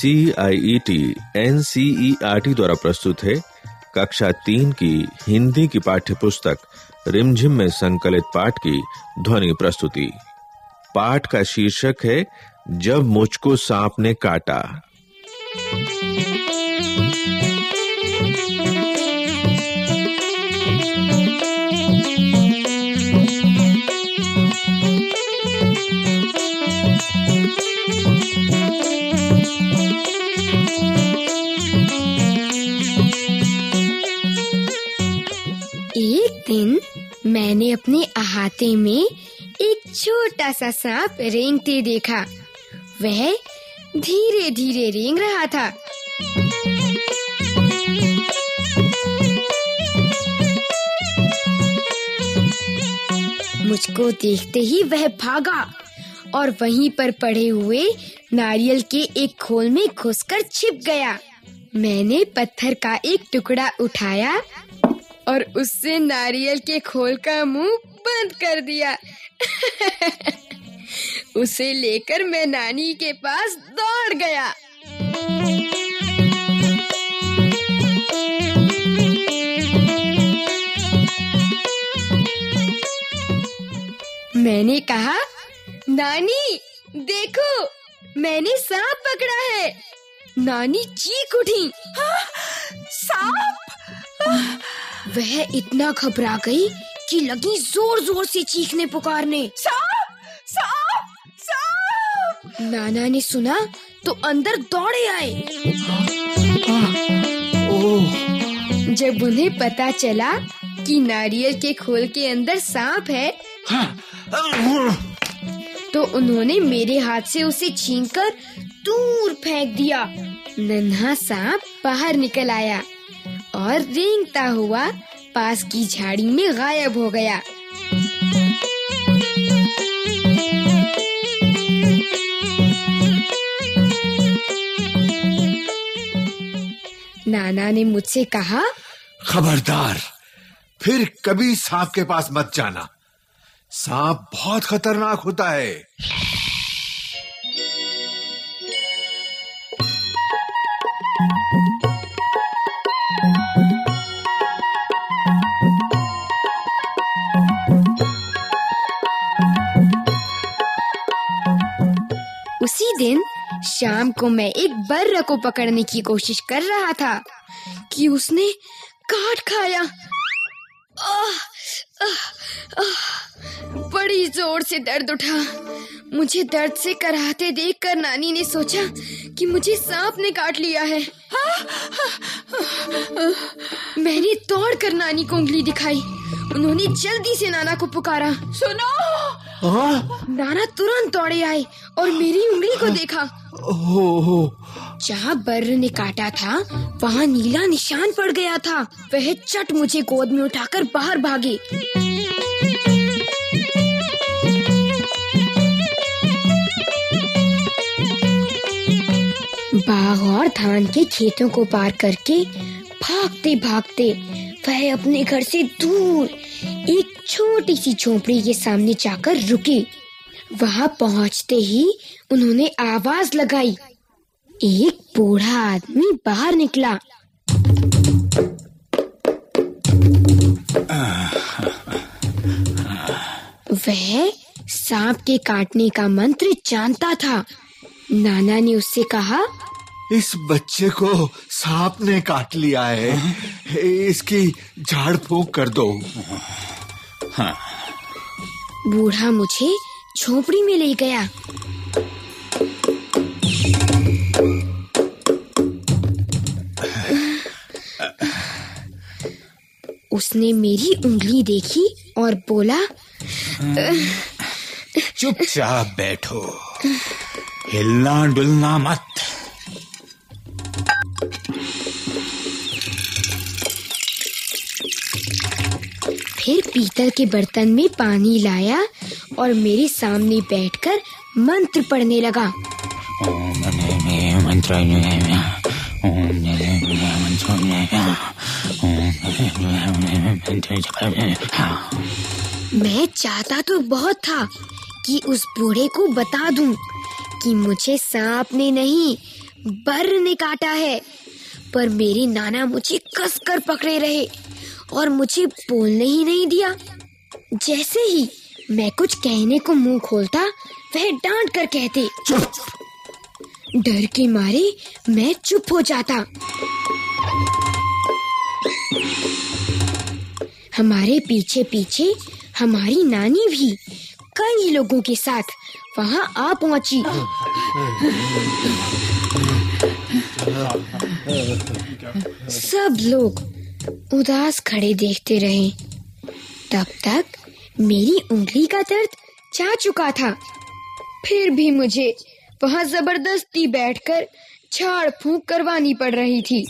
C I E T N C E R T द्वारा प्रस्तुत है कक्षा तीन की हिंदी की पाठ्य पुस्तक रिमझिम में संकलित पाठ की ध्वनि प्रस्तुति। पाठ का शीर्षक है, जब मुझको सांप ने काटा। एक दिन मैंने अपने अहाते में एक छोटा सा सांप रेंगते देखा। वह धीरे धीरे रेंग रहा था। मुझको देखते ही वह भागा और वहीं पर पड़े हुए नारियल के एक खोल में घुसकर छिप गया। मैंने पत्थर का एक टुकड़ा उठाया और उससे नारियल के खोल का मुँह बंद कर दिया। उसे लेकर मैं नानी के पास दौड़ गया। मैंने कहा, नानी, देखो, मैंने सांप पकड़ा है। नानी चीख उठी। सांप? वह इतना घबरा गई कि लगी ज़ोर ज़ोर से चीखने पुकारने। सांप सांप सांप नाना ने सुना तो अंदर दौड़े आए। ओह। जब उन्हें पता चला कि नारियल के खोल के अंदर सांप है तो उन्होंने मेरे हाथ से उसे छीनकर दूर फेंक दिया। नन्हा सांप बाहर निकल आया। और रेंगता हुआ पास की झाड़ी में गायब हो गया। नाना ने मुझसे कहा, खबरदार, फिर कभी सांप के पास मत जाना। सांप बहुत खतरनाक होता है। शाम को मैं एक बर्र को पकड़ने की कोशिश कर रहा था कि उसने काट खाया। आह, बड़ी ज़ोर से दर्द उठा। मुझे दर्द से कराहते देखकर नानी ने सोचा कि मुझे सांप ने काट लिया है। मैंने दौड़कर नानी को उंगली दिखाई। उन्होंने जल्दी से नाना को पुकारा। सुनो? नाना तुरंत दौड़े आए और मेरी उंगली को देखा। हो जहाँ बर्र ने काटा था वहाँ नीला निशान पड़ गया था। वह चट मुझे गोद में उठाकर बाहर भागे। बाघ और धान के खेतों को पार करके भागते भागते वह अपने घर से दूर एक छोटी सी झोपड़ी के सामने जाकर रुके। वहाँ पहुँचते ही उन्होंने आवाज़ लगाई। एक बूढ़ा आदमी बाहर निकला। वह सांप के काटने का मंत्र जानता था। नाना ने उससे कहा इस बच्चे को सांप ने काट लिया है। इसकी झाड़ फूंक कर दो। बूढ़ा मुझे झोपड़ी में ले गया। उसने मेरी उंगली देखी और बोला चुपचाप बैठो। हिलना डुलना मत। फिर पीतल के बर्तन में पानी लाया और मेरे सामने बैठकर मंत्र पढ़ने लगा। मैं चाहता तो बहुत था कि उस बूढ़े को बता दूँ कि मुझे सांप ने नहीं बर ने काटा है। पर मेरे नाना मुझे कस कर पकड़े रहे और मुझे बोलने ही नहीं दिया। जैसे ही मैं कुछ कहने को मुँह खोलता, वह डांट कर कहते, डर के मारे मैं चुप हो जाता। हमारे पीछे पीछे हमारी नानी भी कई लोगों के साथ वहाँ आ पहुँची। सब लोग उदास खड़े देखते रहे। तब तक मेरी उंगली का दर्द जा चुका था। फिर भी मुझे वहाँ ज़बरदस्ती बैठकर झाड़ फूंक करवानी पड़ रही थी।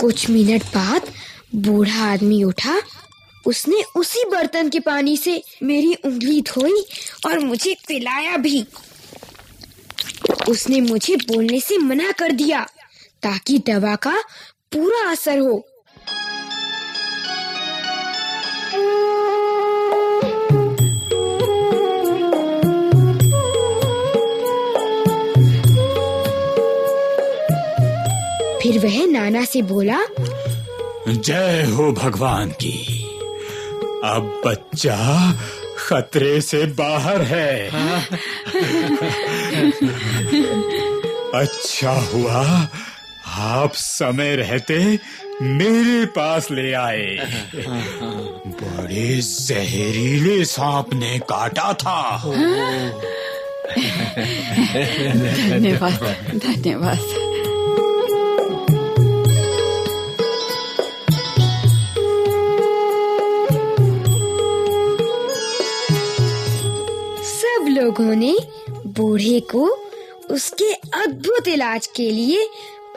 कुछ मिनट बाद बूढ़ा आदमी उठा। उसने उसी बर्तन के पानी से मेरी उंगली धोई और मुझे पिलाया भी। उसने मुझे बोलने से मना कर दिया ताकि दवा का पूरा असर हो। वह नाना से बोला जय हो भगवान की। अब बच्चा खतरे से बाहर है। अच्छा हुआ आप समय रहते मेरे पास ले आए। बड़े जहरीले सांप ने काटा था। धन्यवाद। धन्यवाद। लोगों ने बूढ़े को उसके अद्भुत इलाज के लिए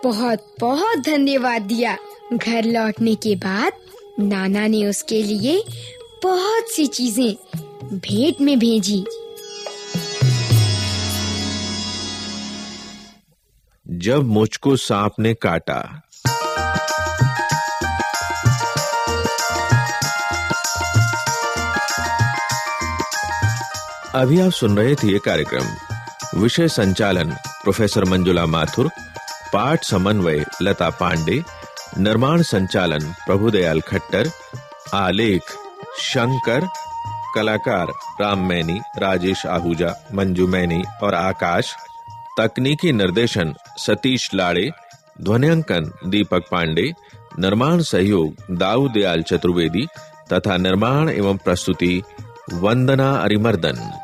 बहुत बहुत धन्यवाद दिया। घर लौटने के बाद नाना ने उसके लिए बहुत सी चीज़ें भेंट में भेजी। जब मुझको सांप ने काटा अभी आप सुन रहे थे कार्यक्रम। विषय संचालन, प्रोफेसर मंजुला माथुर, पाठ समन्वय, लता पांडे, निर्माण संचालन, प्रभुदयाल खट्टर, आलेख, शंकर, कलाकार राम मैनी, राजेश आहूजा, मंजू मैनी और आकाश, तकनीकी निर्देशन सतीश लाड़े, ध्वनियांकन दीपक पांडे, निर्माण सहयोग दाऊ दयाल चतुर्वेदी तथा निर्माण एवं प्रस्तुति वंदना अरिमर्दन।